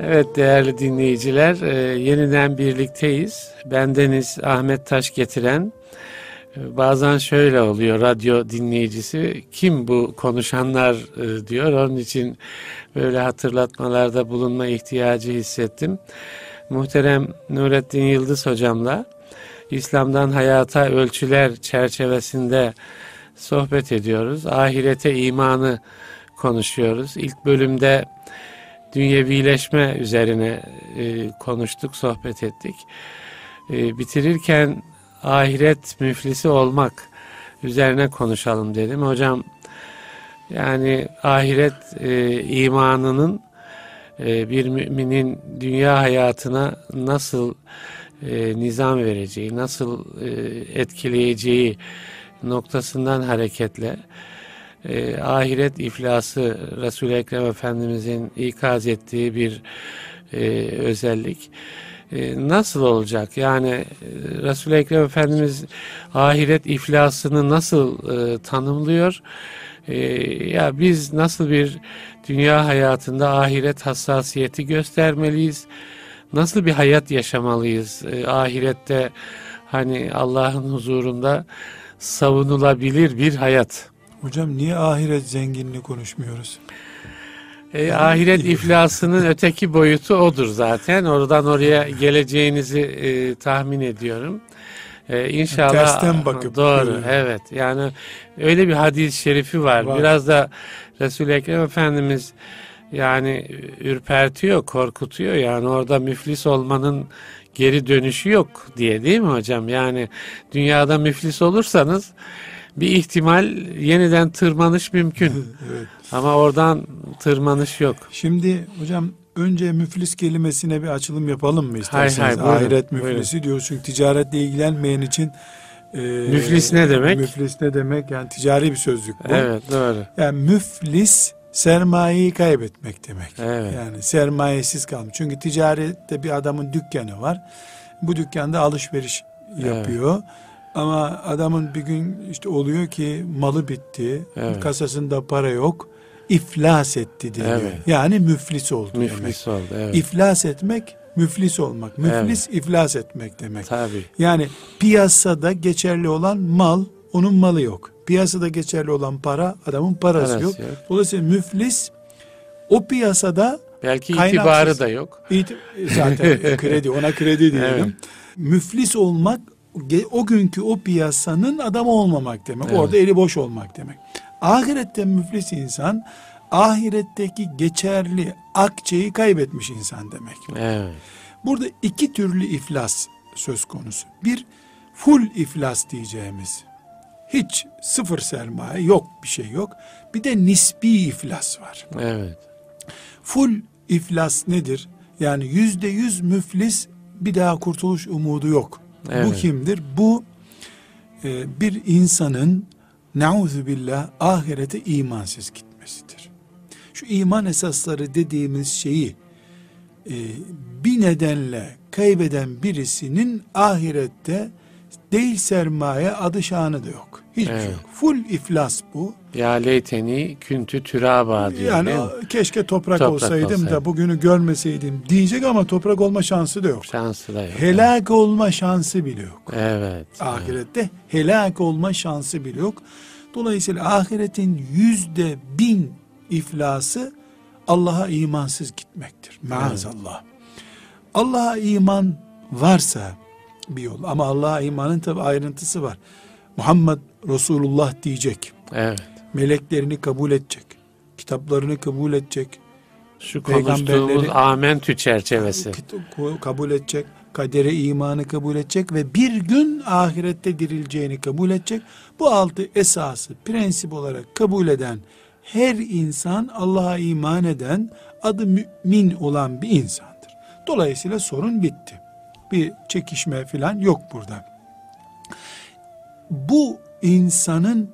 Evet değerli dinleyiciler, e, yeniden birlikteyiz. Bendeniz Ahmet Taş getiren. E, bazen şöyle oluyor radyo dinleyicisi, kim bu konuşanlar e, diyor. Onun için böyle hatırlatmalarda bulunma ihtiyacı hissettim. Muhterem Nurettin Yıldız hocamla İslam'dan Hayata Ölçüler çerçevesinde sohbet ediyoruz. Ahirete imanı konuşuyoruz. İlk bölümde dünyevileşme üzerine e, konuştuk, sohbet ettik. E, bitirirken ahiret müflisi olmak üzerine konuşalım dedim. Hocam yani ahiret e, imanının e, bir müminin dünya hayatına nasıl e, nizam vereceği, nasıl e, etkileyeceği noktasından hareketle e, ahiret iflası Resul-i Ekrem Efendimizin ikaz ettiği bir e, özellik. E, nasıl olacak? Yani e, Resul-i Ekrem Efendimiz ahiret iflasını nasıl e, tanımlıyor? E, ya biz nasıl bir dünya hayatında ahiret hassasiyeti göstermeliyiz? Nasıl bir hayat yaşamalıyız? E, ahirette hani Allah'ın huzurunda savunulabilir bir hayat. Hocam niye ahiret zenginliği konuşmuyoruz? E, ahiret iflasının öteki boyutu odur zaten. Oradan oraya geleceğinizi e, tahmin ediyorum. E, inşallah Tersten bakıp doğru. görüyorum. Evet. Yani öyle bir hadis-i şerifi var. Var. Biraz da Resul-i Ekrem Efendimiz yani ürpertiyor, korkutuyor. Yani orada müflis olmanın geri dönüşü yok diye değil mi hocam? Yani dünyada müflis olursanız bir ihtimal yeniden tırmanış mümkün. evet. Ama oradan tırmanış yok. Şimdi hocam önce müflis kelimesine bir açılım yapalım mı isterseniz? Hay hay, buyurun, Ahiret müflisi diyoruz çünkü ticaretle ilgilenmeyen için e, Müflis ne demek? Müflis ne demek? Yani ticari bir sözlük bu. Evet doğru. Yani müflis sermayeyi kaybetmek demek. Evet. Yani sermayesiz kalmış. Çünkü ticarette bir adamın dükkanı var. Bu dükkanda alışveriş yapıyor. Ama adamın bir gün işte oluyor ki malı bitti. Evet. Kasasında para yok. İflas etti diyor. Evet. Yani müflis oldu demek. Müflis oldu. Evet. İflas etmek müflis olmak. Müflis iflas etmek demek. Tabii. Yani piyasada geçerli olan mal onun malı yok. Piyasada geçerli olan para adamın parası, Parası yok. yok. Dolayısıyla müflis o piyasada Belki Kaynaksız. itibarı da yok. iti- zaten kredi ona kredi diyelim. Evet. Müflis olmak o günkü o piyasanın adamı olmamak demek. Evet. Orada eli boş olmak demek. Ahirette müflis insan ahiretteki geçerli akçeyi kaybetmiş insan demek. Evet. Burada iki türlü iflas söz konusu. Bir full iflas diyeceğimiz. Hiç sıfır sermaye yok bir şey yok. Bir de nisbi iflas var. Evet. Full iflas nedir? Yani yüzde yüz müflis bir daha kurtuluş umudu yok. Bu Evet. kimdir? Bu e, bir insanın nauzu billah ahirete imansız gitmesidir. Şu iman esasları dediğimiz şeyi e, bir nedenle kaybeden birisinin ahirette değil sermaye adı şanı da yok. Şey Evet. yok. Full iflas bu. Ya leyteni küntü türaba diyor Yani keşke toprak, Toprak olsaydım da olsaydım. bugünü görmeseydim diyecek ama toprak olma şansı da yok. Şansı da yok. Helak olma şansı bile yok. Evet. Ahirette helak olma şansı bile yok. Dolayısıyla ahiretin yüzde bin iflası Allah'a imansız gitmektir. Maazallah. Allah'a iman varsa bir yol ama Allah'a imanın tabi ayrıntısı var. Muhammed Resulullah diyecek. Evet. Meleklerini kabul edecek. Kitaplarını kabul edecek. Şu konuştuğumuz amentü çerçevesi. Kabul edecek, kadere imanı kabul edecek ve bir gün ahirette dirileceğini kabul edecek. Bu altı esası prensip olarak kabul eden her insan Allah'a iman eden adı mümin olan bir insandır. Dolayısıyla sorun bitti. Bir çekişme falan yok burada. Bu insanın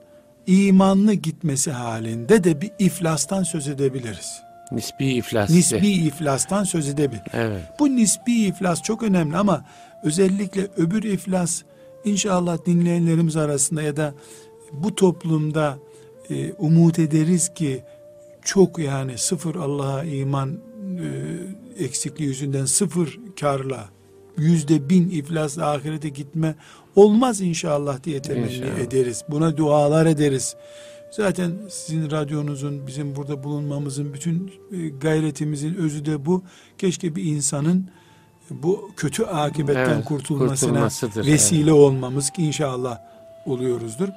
imanlı gitmesi halinde de bir iflastan söz edebiliriz. Nisbi iflas. Nisbi iflastan söz edebiliriz. Evet. Bu nisbi iflas çok önemli ama özellikle öbür iflas inşallah dinleyenlerimiz arasında ya da bu toplumda e, umut ederiz ki çok yani sıfır Allah'a iman e, eksikliği yüzünden sıfır karla yüzde bin iflasla ahirete gitme olmaz inşallah diye temenni İnşallah. ederiz. Buna dualar ederiz. Zaten sizin radyonuzun, bizim burada bulunmamızın, bütün e, gayretimizin özü de bu. Keşke bir insanın bu kötü akibetten Evet, kurtulmasına vesile olmamız ki inşallah oluyoruzdur.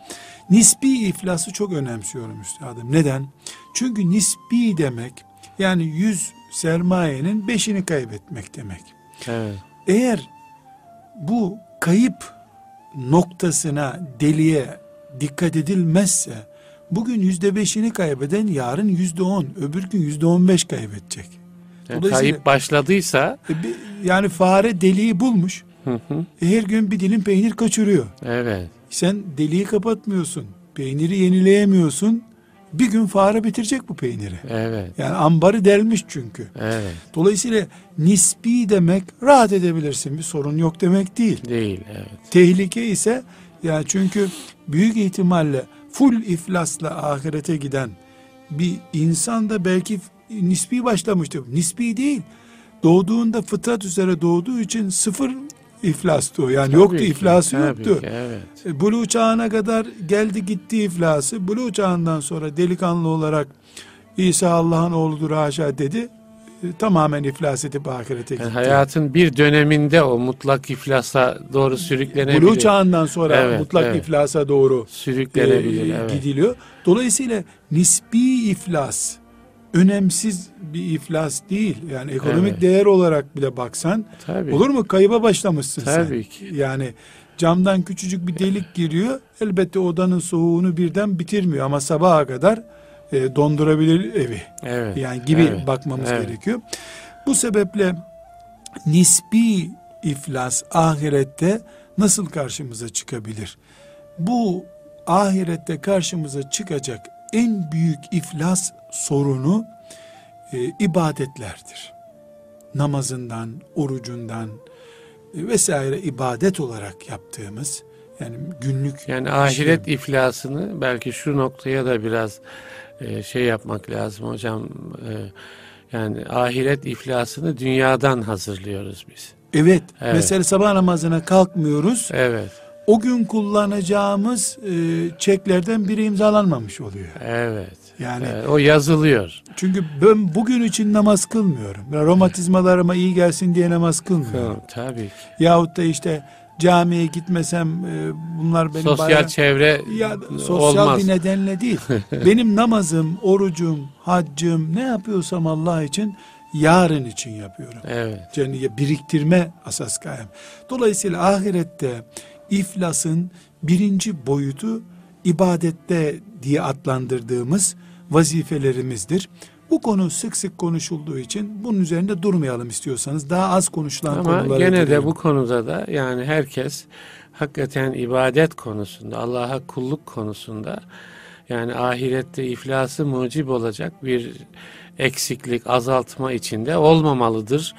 Nispi iflası çok önemsiyorum üstadım. Neden? Çünkü nispi demek yani 100 sermayenin 5'ini kaybetmek demek. Evet. Eğer bu kayıp noktasına, deliğe dikkat edilmezse bugün yüzde beşini kaybeden yarın yüzde on, öbür gün yüzde on beş kaybedecek. Yani kayıp başladıysa E bir- Yani fare deliği bulmuş. hı hı, e Her gün bir dilim peynir kaçırıyor. evet. Sen deliği kapatmıyorsun. Peyniri yenileyemiyorsun. Bir gün fare bitirecek bu peyniri. Evet. Yani ambarı delmiş çünkü. Evet. Dolayısıyla nispi demek rahat edebilirsin bir sorun yok demek değil. Değil. Evet. Tehlike ise yani çünkü büyük ihtimalle full iflasla ahirete giden bir insan da belki nispi başlamıştır. Nispi değil. Doğduğunda fıtrat üzere doğduğu için sıfır iflastı o. Yani Tabii yoktu ki, iflası yoktu. ki, evet. E, Buluğ çağına kadar geldi gitti iflası. Buluğ çağından sonra delikanlı olarak İsa Allah'ın oğludur haşa dedi. E, Tamamen iflas edip ahirete gitti. Yani hayatın bir döneminde o mutlak iflasa doğru sürüklenebilir. Buluğ çağından sonra Evet, mutlak evet. iflasa doğru Sürüklenebilir. e, evet. gidiliyor. Dolayısıyla nispi iflas önemsiz bir iflas değil. Yani ekonomik Evet. değer olarak bile baksan Tabii. olur mu? Kayıba başlamışsın sen. Tabii ki. Yani camdan küçücük bir delik giriyor. Elbette odanın soğuğunu birden bitirmiyor ama sabaha kadar e, dondurabilir evi. Evet. Yani gibi evet, bakmamız evet. gerekiyor. Bu sebeple nispi iflas ahirette nasıl karşımıza çıkabilir? Bu ahirette karşımıza çıkacak en büyük iflas sorunu e, ibadetlerdir. Namazından, orucundan e, vesaire ibadet olarak yaptığımız yani günlük Yani ahiret iflasını belki şu noktaya da biraz e, şey yapmak lazım hocam. E, yani ahiret iflasını dünyadan hazırlıyoruz biz. evet, Evet. mesela sabah namazına kalkmıyoruz. Evet. O gün kullanacağımız e, çeklerden biri imzalanmamış oluyor. Evet. Yani Evet, o yazılıyor. çünkü ben bugün için namaz kılmıyorum. Ya Romatizmalarıma iyi gelsin diye namaz kılmıyorum. Tabii ki. Yahut da işte camiye gitmesem e, bunlar benim Sosyal bayram- çevre ya sosyal olmaz. bir nedenle değil. benim namazım, orucum, haccım ne yapıyorsam Allah için yarın için yapıyorum. Evet. Cennet biriktirme asas gayem. Dolayısıyla ahirette iflasın birinci boyutu ibadette diye adlandırdığımız vazifelerimizdir. Bu konu sık sık konuşulduğu için bunun üzerinde durmayalım istiyorsanız. Daha az konuşulan Ama konulara gene de girelim. bu konuda da yani herkes hakikaten ibadet konusunda, Allah'a kulluk konusunda yani ahirette iflası mucib olacak bir eksiklik, azaltma içinde olmamalıdır.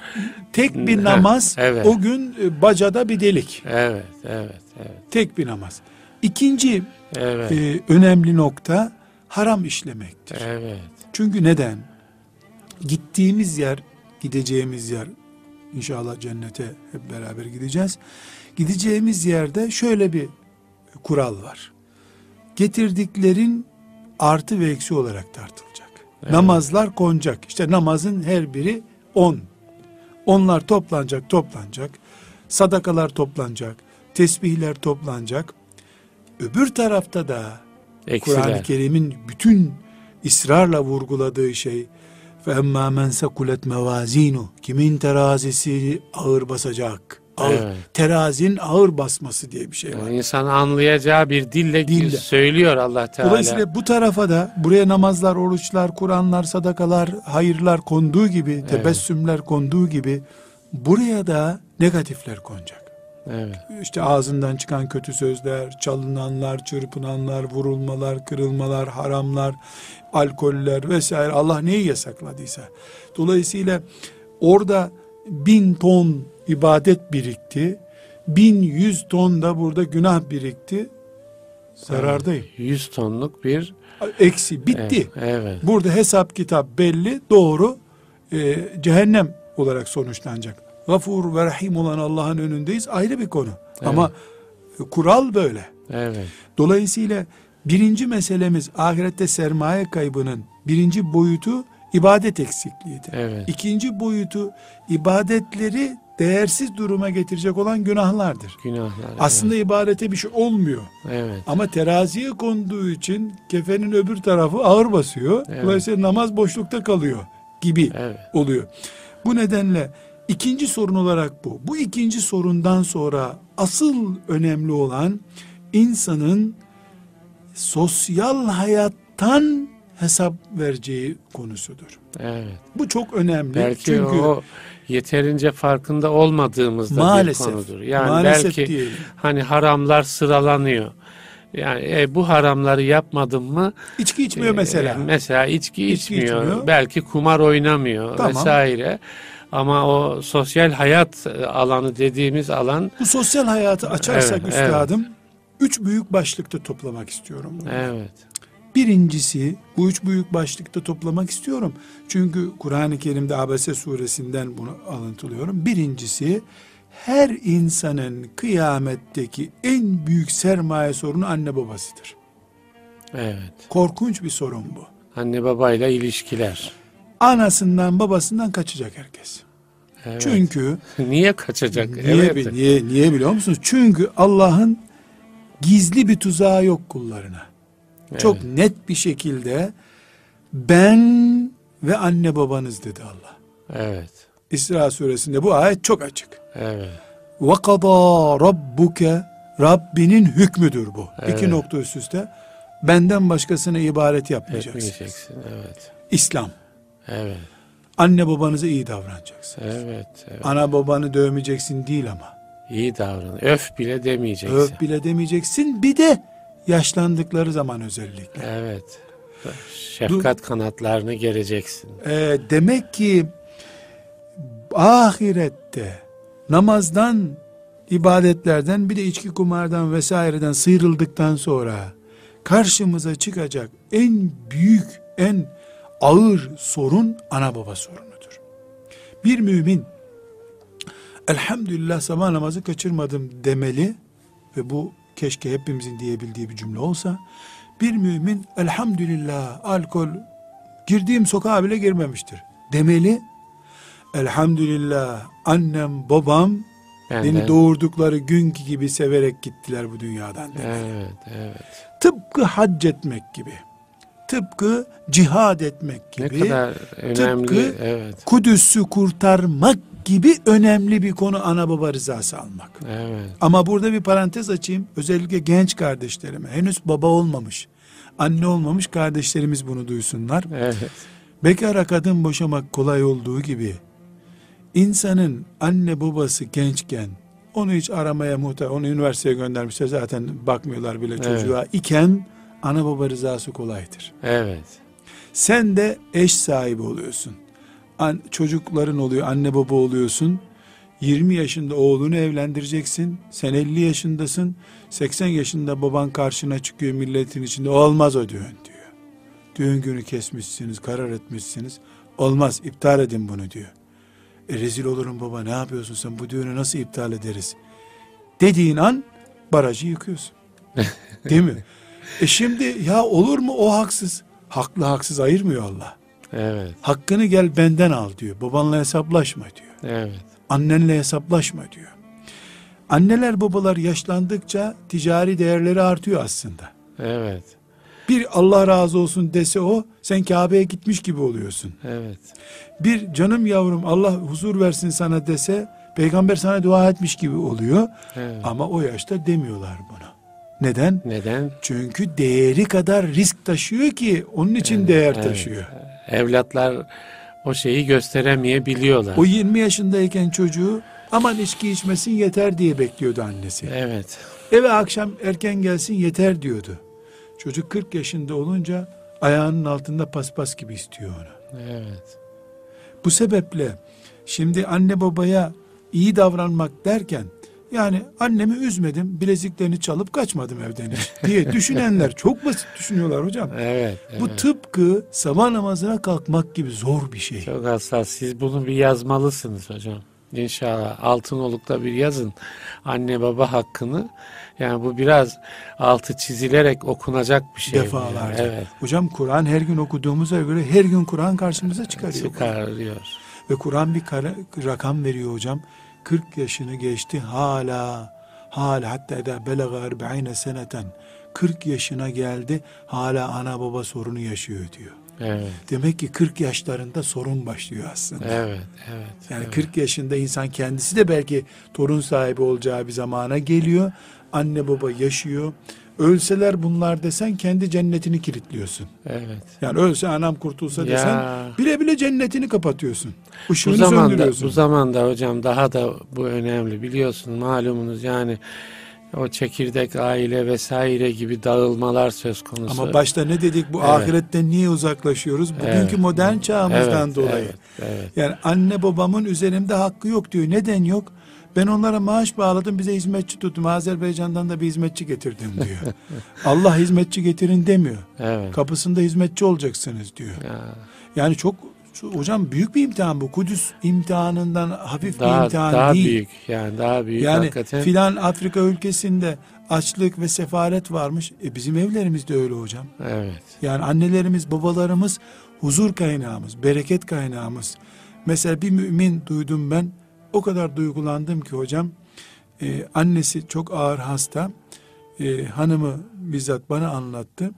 tek bir namaz evet. o gün e, bacada bir delik. Evet, evet, evet. Tek bir namaz. İkinci Evet, e, önemli nokta haram işlemektir. evet. Çünkü neden? Gittiğimiz yer, gideceğimiz yer, inşallah cennete hep beraber gideceğiz. Gideceğimiz yerde şöyle bir kural var. Getirdiklerin artı ve eksi olarak tartılacak. Evet. Namazlar konacak. İşte namazın her biri on. Onlar toplanacak, toplanacak. Sadakalar toplanacak. Tesbihler toplanacak. Öbür tarafta da Kur'an-ı. Kerim'in bütün ısrarla vurguladığı şey emmâ men sekulet mevazinu kimin terazisi ağır basacak ağır, Evet. terazinin ağır basması diye bir şey var. Yani insan anlayacağı bir dille, Dille. söylüyor Allah Teala. Dolayısıyla bu tarafa da buraya namazlar, oruçlar, Kur'anlar, sadakalar, hayırlar konduğu gibi, tebessümler konduğu gibi buraya da negatifler konacak. Evet. İşte ağzından çıkan kötü sözler, çalınanlar, çırpınanlar, vurulmalar, kırılmalar, haramlar, alkoller vesaire Allah neyi yasakladıysa. Dolayısıyla orada bin ton ibadet birikti. Bin yüz ton da burada günah birikti. Zarardayım. 100 tonluk bir Eksi bitti. Evet. evet. Burada hesap kitap belli doğru. Ee, cehennem olarak sonuçlanacak. Gafur ve Rahim olan Allah'ın önündeyiz ayrı bir konu. Ama kural böyle. Evet. Dolayısıyla birinci meselemiz ahirette sermaye kaybının birinci boyutu ibadet eksikliğidir. Evet. İkinci boyutu ibadetleri değersiz duruma getirecek olan günahlardır. Günahlar. Aslında ibadete bir şey olmuyor. Evet. Ama teraziye konduğu için kefenin öbür tarafı ağır basıyor. Evet. Dolayısıyla namaz boşlukta kalıyor gibi Evet. oluyor. Bu nedenle ikinci sorun olarak bu. Bu ikinci sorundan sonra asıl önemli olan insanın sosyal hayattan hesap vereceği konusudur. Evet. Bu çok önemli. Belki Çünkü o yeterince farkında olmadığımızda maalesef, bir konudur. Yani maalesef belki diyelim. hani haramlar sıralanıyor. Yani e, bu haramları yapmadım mı? içki içmiyor e, mesela. mesela içki, İçki içmiyor. içmiyor. Belki kumar oynamıyor Tamam. vesaire. Ama o sosyal hayat e, alanı dediğimiz alan Bu sosyal hayatı açarsak Evet, üstadım üç büyük başlıkta toplamak istiyorum. bunu. evet. Birincisi bu üç büyük başlıkta toplamak istiyorum. Çünkü Kur'an-ı Kerim'de Abese suresinden bunu alıntılıyorum. Birincisi her insanın kıyametteki en büyük sermaye sorunu anne babasıdır. Evet. Korkunç bir sorun bu. Anne babayla ilişkiler. Anasından babasından kaçacak herkes. Evet. Çünkü niye kaçacak? niye, evet. niye, niye biliyor musunuz? Çünkü Allah'ın gizli bir tuzağı yok kullarına. Çok Evet. net bir şekilde ben ve anne babanız dedi Allah. Evet. İsra suresinde bu ayet çok açık. Evet. Ve kadâ rabbuke Rabbinin hükmüdür bu. Evet. İki nokta üst üste. Benden başkasına ibaret yapmayacaksınız. Etmeyeceksin. Evet. İslam. Evet. Anne babanıza iyi davranacaksınız. Evet. evet. Ana babanı dövmeyeceksin değil ama. İyi davran. Öf bile demeyeceksin. Öf bile demeyeceksin. Bir de yaşlandıkları zaman özellikle. Evet. Şefkat kanatlarını gereceksin. Ee, demek ki ahirette namazdan, ibadetlerden bir de içki kumardan vesaireden sıyrıldıktan sonra karşımıza çıkacak en büyük, en ağır sorun ana baba sorunudur. Bir mümin elhamdülillah sabah namazı kaçırmadım demeli ve bu keşke hepimizin diyebildiği bir cümle olsa bir mümin elhamdülillah alkol girdiğim sokağa bile girmemiştir demeli. Elhamdülillah annem babam Benden- beni doğurdukları günkü gibi severek gittiler bu dünyadan demeli. Evet, evet. Tıpkı hac etmek gibi. Tıpkı cihad etmek Ne gibi. kadar önemli. tıpkı- evet. Kudüs'ü kurtarmak gibi önemli bir konu ana baba rızası almak. Evet. Ama burada bir parantez açayım. Özellikle genç kardeşlerime henüz baba olmamış, anne olmamış kardeşlerimiz bunu duysunlar. Evet. Bekara kadın boşamak kolay olduğu gibi insanın anne babası gençken onu hiç aramaya muhtaç, onu üniversiteye göndermişler zaten bakmıyorlar bile çocuğa iken ana baba rızası kolaydır. Evet. Sen de eş sahibi oluyorsun. An, çocukların oluyor, anne baba oluyorsun. 20 yaşında oğlunu evlendireceksin. Sen 50 yaşındasın. 80 yaşında baban karşına çıkıyor milletin içinde. Olmaz o düğün diyor. Düğün günü kesmişsiniz, karar etmişsiniz. Olmaz, iptal edin bunu diyor. E rezil olurum baba ne yapıyorsun sen bu düğünü nasıl iptal ederiz? Dediğin an barajı yıkıyorsun. Değil mi? E şimdi ya olur mu o haksız? Haklı haksız ayırmıyor Allah. Evet. Hakkını gel benden al diyor. Babanla hesaplaşma diyor. Evet. Annenle hesaplaşma diyor. Anneler babalar yaşlandıkça ticari değerleri artıyor aslında. Evet. Bir Allah razı olsun dese o sen Kabe'ye gitmiş gibi oluyorsun. Evet. Bir canım yavrum Allah huzur versin sana dese peygamber sana dua etmiş gibi oluyor. Evet. Ama o yaşta demiyorlar bunu. Neden? Neden? Çünkü değeri kadar risk taşıyor ki onun için değer evet. taşıyor. Evlatlar o şeyi gösteremeyebiliyorlar. O 20 yaşındayken çocuğu aman içki içmesin yeter diye bekliyordu annesi. Evet. Eve akşam erken gelsin yeter diyordu. Çocuk 40 yaşında olunca ayağının altında paspas gibi istiyor onu. Evet. Bu sebeple şimdi anne babaya iyi davranmak derken Yani annemi üzmedim, bileziklerini çalıp kaçmadım evden hiç diye düşünenler çok basit düşünüyorlar hocam. Evet. Bu evet. tıpkı sabah namazına kalkmak gibi zor bir şey. Çok hassas. Siz bunu bir yazmalısınız hocam. İnşallah Altınoluk'ta bir yazın anne baba hakkını. Yani bu biraz altı çizilerek okunacak bir şey. Defalarca. yani. Evet. Hocam Kur'an her gün okuduğumuza göre her gün Kur'an karşımıza çıkarıyor. Çıkarıyor. Ve Kur'an bir kara- rakam veriyor hocam. 40 yaşını geçti hala hala hatta eda belaga 40 seneten 40 yaşına geldi hala ana baba sorunu yaşıyor diyor. Evet. Demek ki 40 yaşlarında sorun başlıyor aslında. Evet. Evet. Yani evet. 40 yaşında insan kendisi de belki torun sahibi olacağı bir zamana geliyor. Anne baba yaşıyor. Ölseler bunlar desen kendi cennetini kilitliyorsun. Evet. Yani ölse anam kurtulsa desen Ya. bile bile cennetini kapatıyorsun. Bu Işığını zamanda, söndürüyorsun. bu zamanda hocam daha da bu önemli biliyorsun malumunuz yani o çekirdek aile vesaire gibi dağılmalar söz konusu. Ama başta ne dedik bu Evet. ahiretten niye uzaklaşıyoruz? Bugünkü Evet. modern çağımızdan evet, dolayı. Evet, evet. Yani anne babamın üzerimde hakkı yok diyor. Neden yok? Ben onlara maaş bağladım bize hizmetçi tuttum. Azerbaycan'dan da bir hizmetçi getirdim diyor. Allah hizmetçi getirin demiyor. Evet. Kapısında hizmetçi olacaksınız diyor. Ya, Yani çok hocam büyük bir imtihan bu. Kudüs imtihanından hafif bir daha imtihan daha değil. büyük yani daha büyük Yani hakikaten. filan Afrika ülkesinde açlık ve sefalet varmış. E bizim evlerimiz de öyle hocam. Evet. Yani annelerimiz, babalarımız huzur kaynağımız, bereket kaynağımız. Mesela bir mümin duydum ben. O kadar duygulandım ki hocam. Ee, annesi çok ağır hasta. Ee, hanımı bizzat bana anlattı.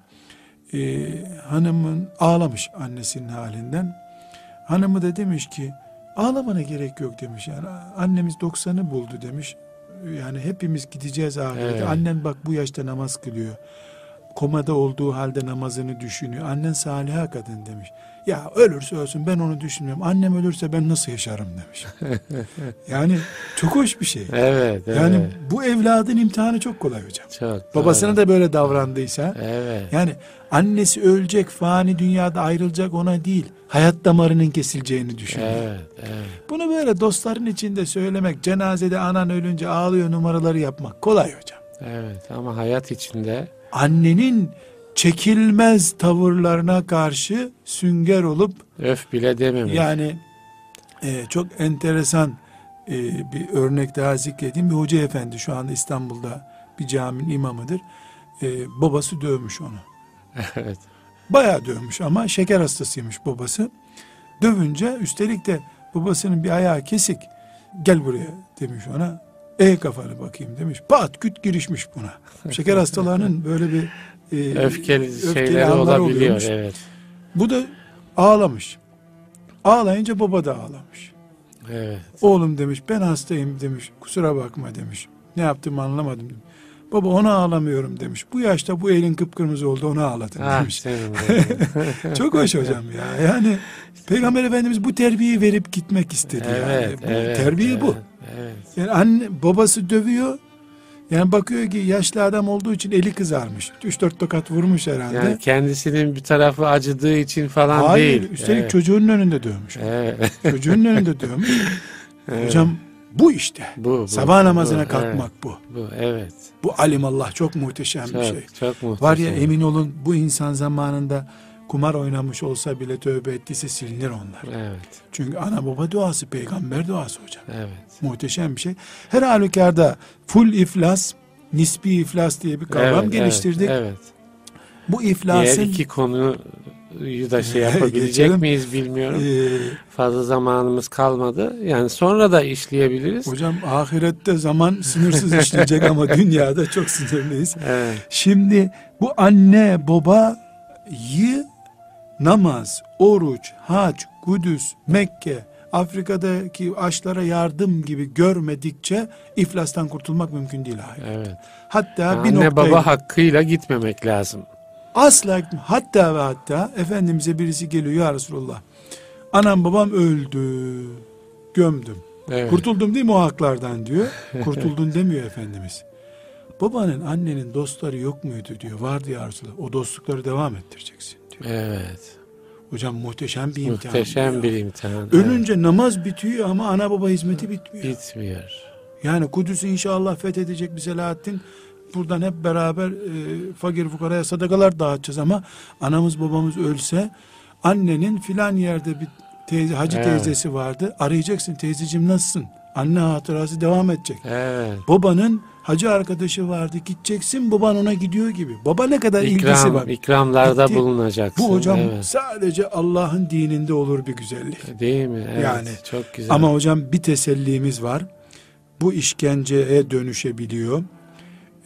Ee, hanımın ağlamış annesinin halinden. Hanımı da demiş ki ağlamana gerek yok demiş. Yani annemiz 90'ı buldu demiş. Yani hepimiz gideceğiz ahirete. Evet. Annen bak bu yaşta namaz kılıyor komada olduğu halde namazını düşünüyor. Annen saliha kadın demiş. Ya ölürse ölsün ben onu düşünmüyorum. Annem ölürse ben nasıl yaşarım demiş. yani çok hoş bir şey. Evet, evet. Yani bu evladın imtihanı çok kolay hocam. çok Babasına doğru. da böyle davrandıysa Evet. yani annesi ölecek, fani dünyada ayrılacak ona değil. Hayat damarının kesileceğini düşünüyor. Evet, evet. Bunu böyle dostların içinde söylemek, cenazede anan ölünce ağlıyor numaraları yapmak kolay hocam. Evet ama hayat içinde annenin çekilmez tavırlarına karşı sünger olup öf bile dememek. yani e, çok enteresan e, bir örnek daha zikredeyim. Bir hoca efendi şu anda İstanbul'da bir caminin imamıdır. E, babası dövmüş onu. evet. Bayağı dövmüş ama şeker hastasıymış babası. Dövünce üstelik de babasının bir ayağı kesik. Gel buraya demiş ona. E kafanı bakayım demiş. Pat küt girişmiş buna. Şeker hastalarının böyle bir e, Öfkeli, öfkeli şeyler anları olabiliyor. oluyormuş. Evet. Bu da ağlamış. Ağlayınca baba da ağlamış. Evet. Oğlum demiş ben hastayım demiş. Kusura bakma demiş. Ne yaptığımı anlamadım demiş. Baba ona ağlamıyorum demiş. Bu yaşta bu elin kıpkırmızı oldu ona ağladın Ah, demiş. Çok hoş hocam ya. Yani Peygamber Efendimiz bu terbiyeyi verip gitmek istedi evet, yani. Bu, evet, terbiye bu. Evet. Yani anne babası dövüyor. Yani bakıyor ki yaşlı adam olduğu için eli kızarmış. 3-4 tokat vurmuş herhalde. Yani kendisinin bir tarafı acıdığı için falan Hayır, değil. üstelik evet. çocuğun önünde dövmüş. Evet. Çocuğun önünde dövmüş. Evet. Hocam bu işte. bu, bu, Sabah namazına bu, kalkmak bu. Evet, bu evet. Bu alimallah çok muhteşem Çok, bir şey. çok muhteşem. Var ya emin olun bu insan zamanında kumar oynamış olsa bile tövbe ettiyse silinir onlar. Evet. Çünkü ana baba duası, peygamber duası hocam. Evet. Muhteşem bir şey. Her halükarda full iflas, nispi iflas diye bir kavram evet, geliştirdik. Evet. evet. Bu Diğer iflasın iki konuyu da şey yapabilecek miyiz bilmiyorum. e, Fazla zamanımız kalmadı. Yani sonra da işleyebiliriz. hocam ahirette zaman sınırsız işleyecek ama dünyada çok sınırlıyız. Evet. Şimdi bu anne babayı namaz, oruç, hac, Kudüs, Mekke, Afrika'daki açlara yardım gibi görmedikçe iflastan kurtulmak mümkün değil. Hayır. Evet. Hatta Yani bir anne noktaya baba hakkıyla gitmemek lazım. Asla hatta ve hatta Efendimiz'e birisi geliyor ya Resulallah. Anam babam öldü. Gömdüm. Evet. Kurtuldum değil mi o haklardan diyor. Kurtuldun demiyor Efendimiz. Babanın annenin dostları yok muydu diyor. Vardı ya Resulallah. O dostlukları devam ettireceksin diyor. Evet. Hocam muhteşem bir imtihan. Muhteşem bir imtihan. Ölünce namaz bitiyor ama ana baba hizmeti bitmiyor. Evet. Bitmiyor. Yani Kudüs'ü inşallah fethedecek bir Selahaddin. Buradan hep beraber e, fakir fukaraya sadakalar dağıtacağız ama anamız babamız ölse annenin filan yerde bir teyze, hacı Evet. teyzesi vardı. Arayacaksın teyzeciğim nasılsın? Anne hatırası devam edecek. Evet. Babanın hacı arkadaşı vardı. Gideceksin baban ona gidiyor gibi. Baba ne kadar ilgisi İkram, var. ikramlarda Gitti. bulunacaksın. Bu hocam Evet. sadece Allah'ın dininde olur bir güzellik. Değil mi? Evet. Yani. Çok güzel. Ama hocam bir tesellimiz var. Bu işkenceye dönüşebiliyor.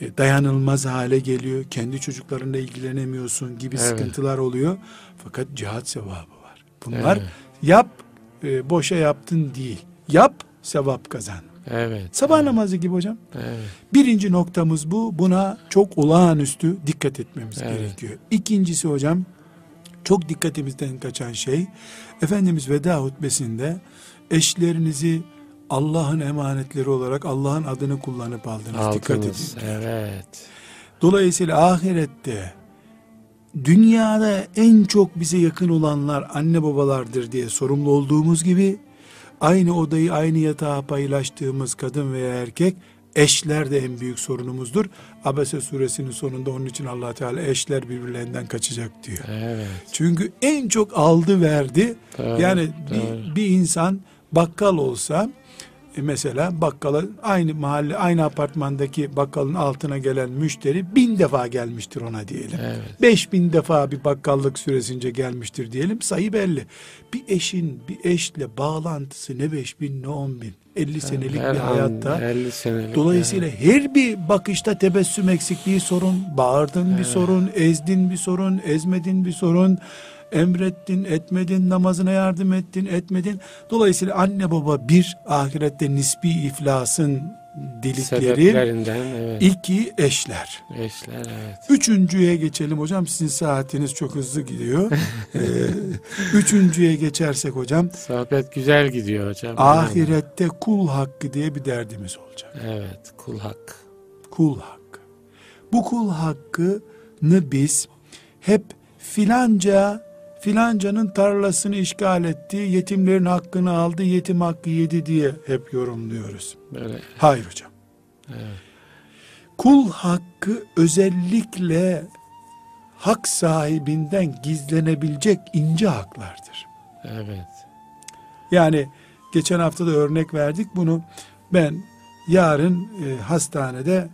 E, Dayanılmaz hale geliyor. Kendi çocuklarınla ilgilenemiyorsun gibi Evet. sıkıntılar oluyor. Fakat cihat sevabı var. Bunlar Evet. yap e, boşa yaptın değil. Yap sevap kazan. Evet. Sabah namazı gibi hocam. Evet. Birinci noktamız bu. Buna çok olağanüstü dikkat etmemiz Evet. gerekiyor. İkincisi hocam çok dikkatimizden kaçan şey Efendimiz veda hutbesinde eşlerinizi Allah'ın emanetleri olarak Allah'ın adını kullanıp aldınız. Dikkat edin. Aldınız. Evet. Dolayısıyla ahirette dünyada en çok bize yakın olanlar anne babalardır diye sorumlu olduğumuz gibi aynı odayı aynı yatağa paylaştığımız kadın veya erkek eşler de en büyük sorunumuzdur. Abese suresinin sonunda onun için allah Teala eşler birbirlerinden kaçacak diyor. Evet. Çünkü en çok aldı verdi. Doğru, yani doğru. bir, bir insan bakkal olsa e, mesela bakkala aynı mahalle aynı apartmandaki bakkalın altına gelen müşteri bin defa gelmiştir ona diyelim. Evet. Beş bin defa bir bakkallık süresince gelmiştir diyelim sayı belli. Bir eşin bir eşle bağlantısı ne beş bin ne on bin. 50 senelik Her bir an hayatta. 50 senelik. Dolayısıyla her bir bakışta tebessüm eksikliği sorun, bağırdın bir sorun, ezdin bir sorun, ezmedin bir sorun, emrettin, etmedin, namazına yardım ettin, etmedin. Dolayısıyla anne baba bir, ahirette nisbi iflasın delikleri, evet. iki eşler. Eşler evet. Üçüncüye geçelim hocam. Sizin saatiniz çok hızlı gidiyor. Ee, üçüncüye geçersek hocam, Sohbet güzel gidiyor hocam. ahirette kul hakkı diye bir derdimiz olacak. Evet. Kul hakkı. kul hakkı. Bu kul hakkını biz hep filanca filancanın tarlasını işgal etti, yetimlerin hakkını aldı, yetim hakkı yedi diye hep yorumluyoruz. Böyle. Hayır hocam. Evet. Kul hakkı özellikle hak sahibinden gizlenebilecek ince haklardır. Evet. Yani geçen hafta da örnek verdik bunu. Ben yarın e, hastanede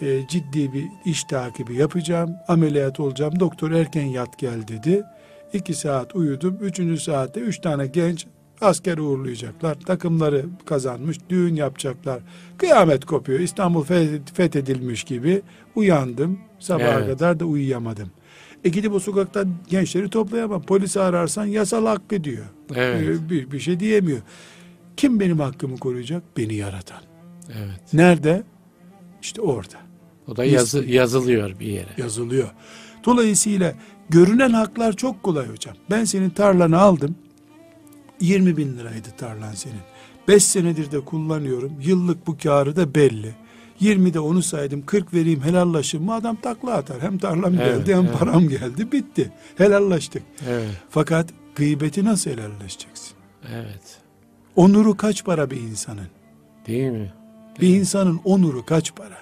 e, ciddi bir iş takibi yapacağım. Ameliyat olacağım. Doktor erken yat gel dedi. İki saat uyudum. Üçüncü saatte üç tane genç asker uğurlayacaklar. Takımları kazanmış. Düğün yapacaklar. Kıyamet kopuyor. İstanbul feth- fethedilmiş gibi uyandım. Sabaha Evet. kadar da uyuyamadım. E gidip o sokakta gençleri toplayamam. Polisi ararsan yasal hakkı diyor. Evet. Ee, bir, bir şey diyemiyor. Kim benim hakkımı koruyacak? Beni yaratan. Evet. Nerede? İşte orada. O da yazı, yazılıyor bir yere. Yazılıyor. Dolayısıyla görünen haklar çok kolay hocam. Ben senin tarlanı aldım. 20 bin liraydı tarlan senin. 5 senedir de kullanıyorum. Yıllık bu karı da belli. 20'de onu saydım 40 vereyim helallaşayım mı adam takla atar. Hem tarlam Evet, geldi hem evet. param geldi bitti. Helallaştık. Evet. Fakat gıybeti nasıl helalleşeceksin? Evet. Onuru kaç para bir insanın? Değil mi? Bir insanın onuru kaç para?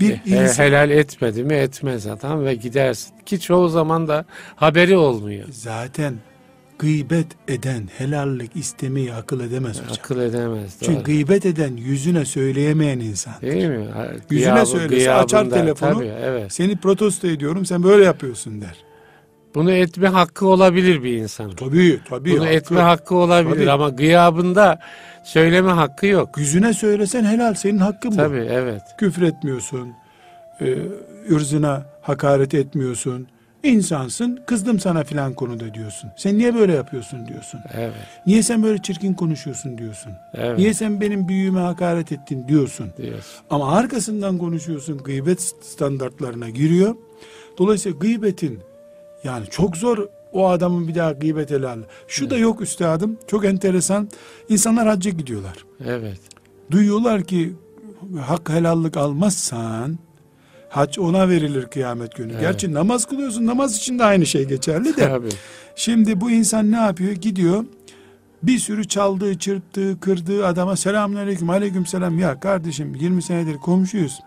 Bir He- insan helal etmedi mi etmez adam ve gidersin. Ki çoğu zaman da haberi olmuyor. zaten gıybet eden helallik istemeyi akıl edemez hocam. Akıl edemez. Çünkü doğru. gıybet eden yüzüne söyleyemeyen insan. Değil mi? Ha, Yüzüne gıyabı- söylese, açar telefonu. Tabii, evet. Seni protesto ediyorum sen böyle yapıyorsun der. Bunu etme hakkı olabilir bir insanın. Tabii tabii. Bunu hakkı. etme hakkı olabilir Tabii. ama gıyabında söyleme hakkı yok. Yüzüne söylesen helal senin hakkın bu. Tabii evet. Küfür etmiyorsun. E, ırzına hakaret etmiyorsun. İnsansın kızdım sana filan konuda diyorsun. Sen niye böyle yapıyorsun diyorsun. Evet. Niye sen böyle çirkin konuşuyorsun diyorsun. Evet. Niye sen benim büyüğüme hakaret ettin diyorsun. diyorsun. Ama arkasından konuşuyorsun gıybet standartlarına giriyor. Dolayısıyla gıybetin yani çok zor o adamın bir daha gıybet helal. Şu da yok üstadım çok enteresan. İnsanlar hacca gidiyorlar. Evet. Duyuyorlar ki hak helallik almazsan hac ona verilir kıyamet günü. Evet. Gerçi namaz kılıyorsun namaz için de aynı şey geçerli de. Tabii. Şimdi bu insan ne yapıyor? Gidiyor bir sürü çaldığı, çırptığı, kırdığı adama selamünaleyküm, aleykümselam. Ya kardeşim 20 senedir komşuyuz.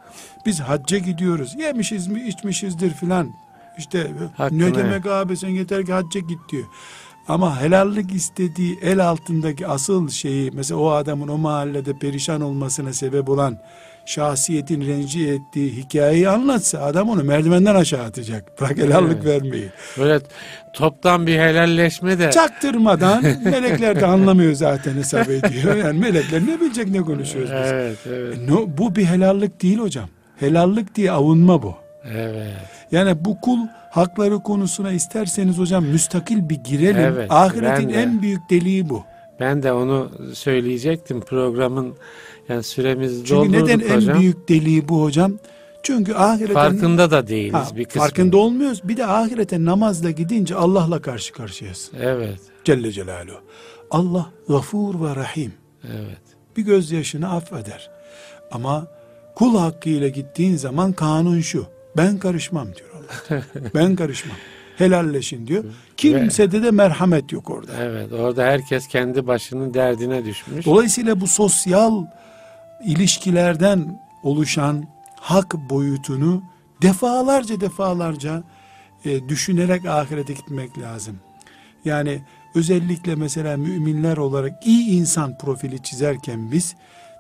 Biz hacca gidiyoruz. Yemişiz mi, içmişizdir filan. İşte Hakkını ne demek abi sen yeter ki hacca git diyor. Ama helallik istediği el altındaki asıl şeyi mesela o adamın o mahallede perişan olmasına sebep olan şahsiyetin rencide ettiği hikayeyi anlatsa adam onu merdivenden aşağı atacak. Bırak helallik Evet. vermeyi. Böyle toptan bir helalleşme de Çaktırmadan melekler de anlamıyor zaten hesap ediyor. Yani melekler ne bilecek ne konuşuyoruz biz. Evet, evet. E, no, bu bir helallik değil hocam. Helallik diye avunma bu. Evet. Yani bu kul hakları konusuna isterseniz hocam müstakil bir girelim. Evet, Ahiretin de. en büyük deliği bu. Ben de onu söyleyecektim programın yani süremiz Çünkü doldurduk neden hocam. en büyük deliği bu hocam? Çünkü ahirete Farkında da değiliz Ha, bir kısmı. farkında olmuyoruz. Bir de ahirete namazla gidince Allah'la karşı karşıyayız. Evet. Celle Celaluhu. Allah gafur ve rahim. Evet. bir gözyaşını affeder. Ama kul hakkıyla gittiğin zaman kanun şu. Ben karışmam diyor Allah. ben karışmam. Helalleşin diyor. Kimsede de merhamet yok orada. Evet. Orada herkes kendi başının derdine düşmüş. Dolayısıyla bu sosyal ilişkilerden oluşan hak boyutunu defalarca defalarca e, düşünerek ahirete gitmek lazım. Yani özellikle mesela müminler olarak iyi insan profili çizerken biz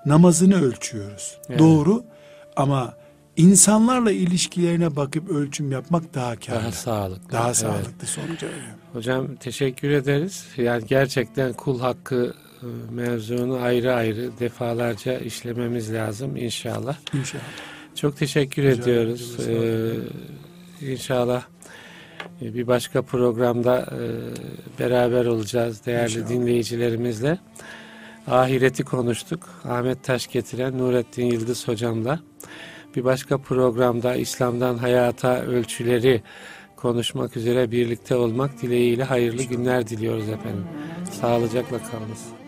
namazını ölçüyoruz. Evet. Doğru ama insanlarla ilişkilerine bakıp ölçüm yapmak daha karlı. Daha sağlıklı. Daha Evet. sağlıklı sonuca veriyor. Hocam teşekkür ederiz. Yani gerçekten kul hakkı e, mevzunu ayrı ayrı defalarca işlememiz lazım inşallah. İnşallah. Çok teşekkür Rica ediyoruz. Ee, inşallah e, bir başka programda e, beraber olacağız değerli İnşallah. dinleyicilerimizle. Ahireti konuştuk. Ahmet Taş getiren Nurettin Yıldız hocamla. Bir başka programda İslam'dan hayata ölçüleri konuşmak üzere birlikte olmak dileğiyle hayırlı günler diliyoruz efendim. Sağlıcakla kalınız.